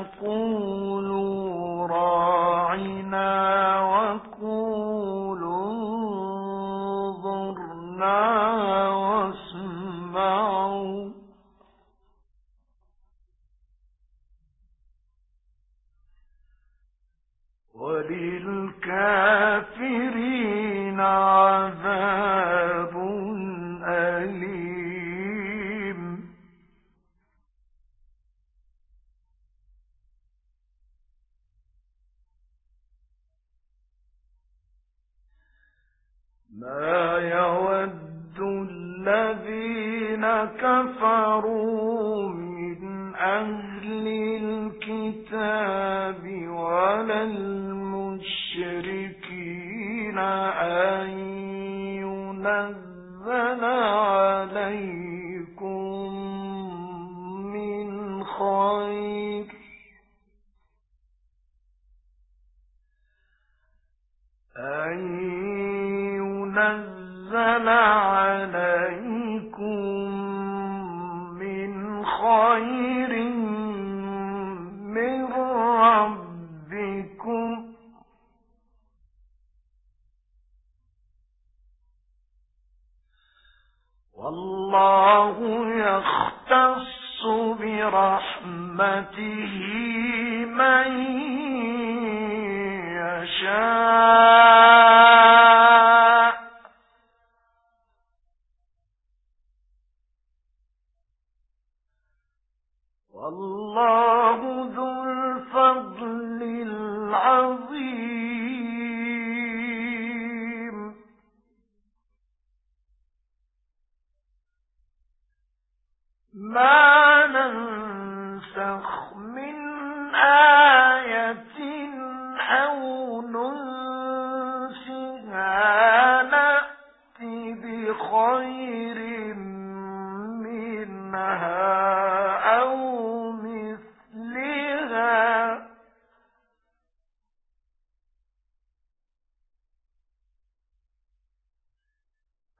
يَتَّقُونَ أن ينزل عليه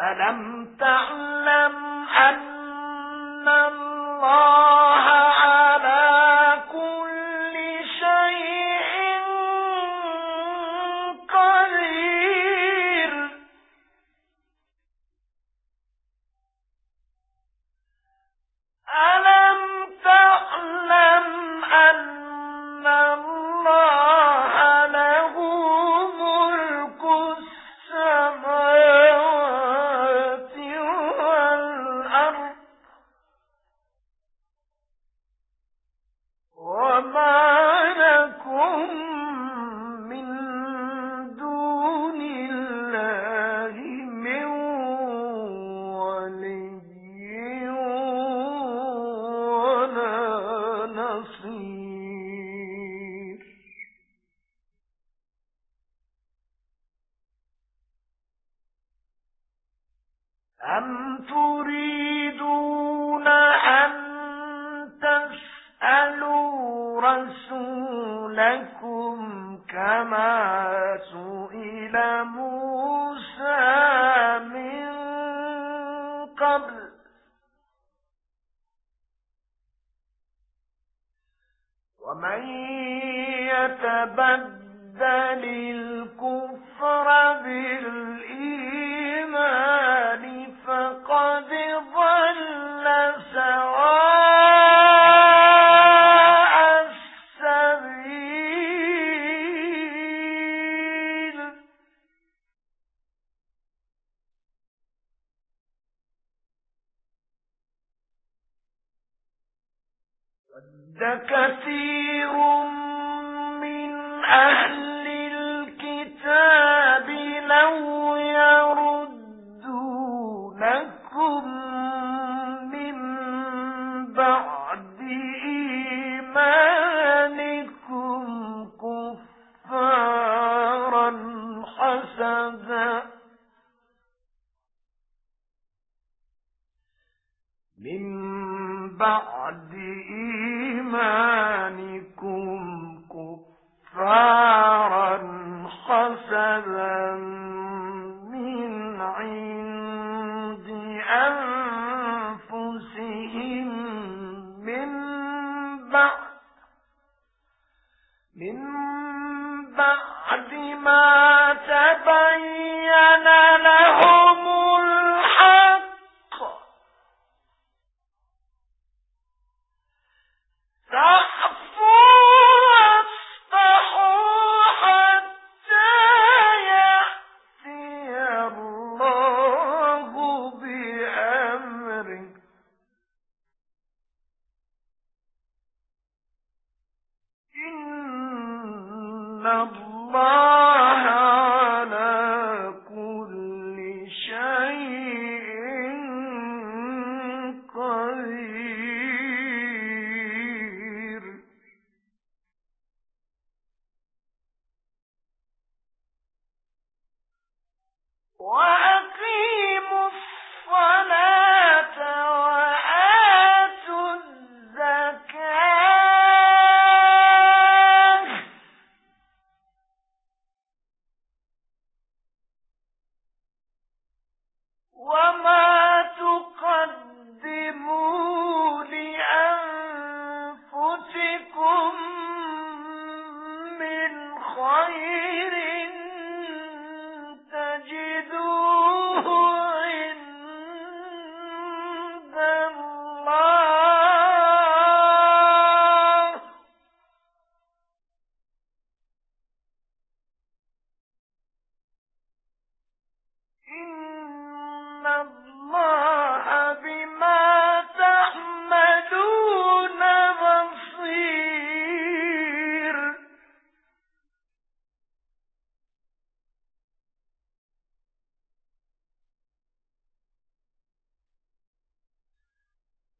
ألم تعلم كثير من أهل الكتاب لو من بعد إيمانكم كفارا حسدا من بعد إيمانكم أيمانكم كفارا حسدا من عند أنفسهم من بعد من بعد ما تبين لنا الله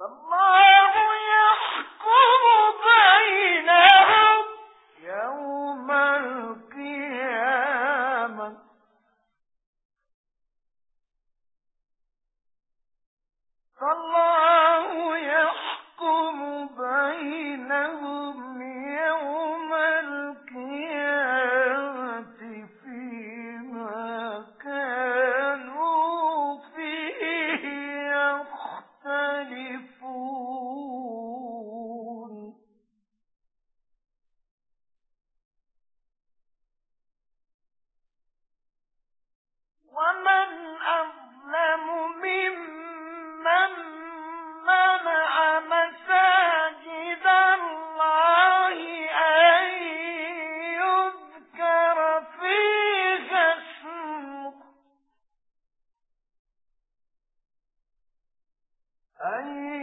Allah عليه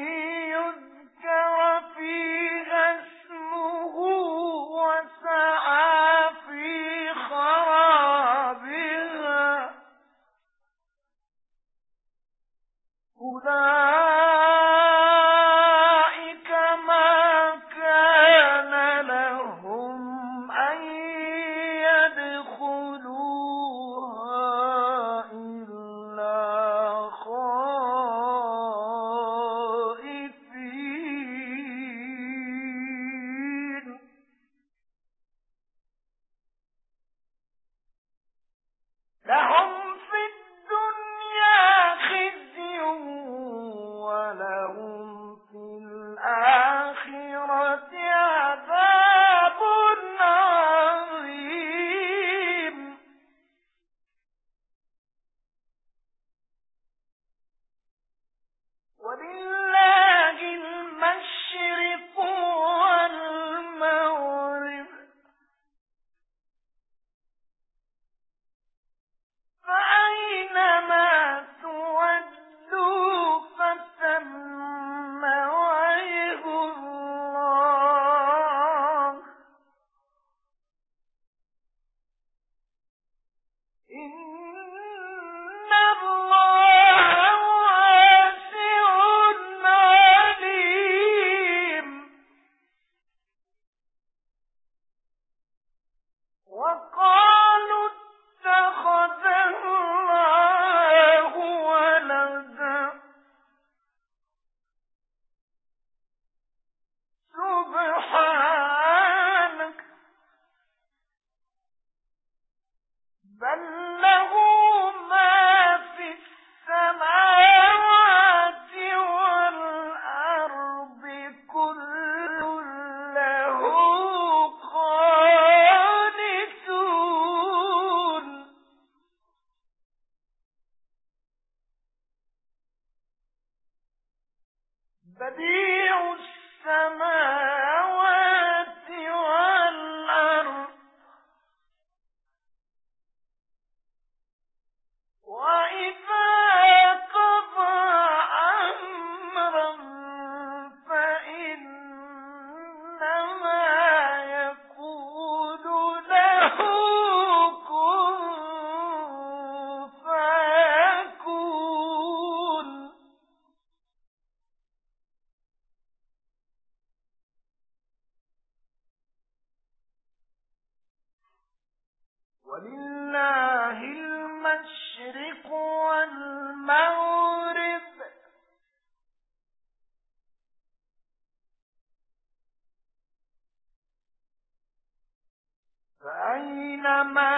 صدق الله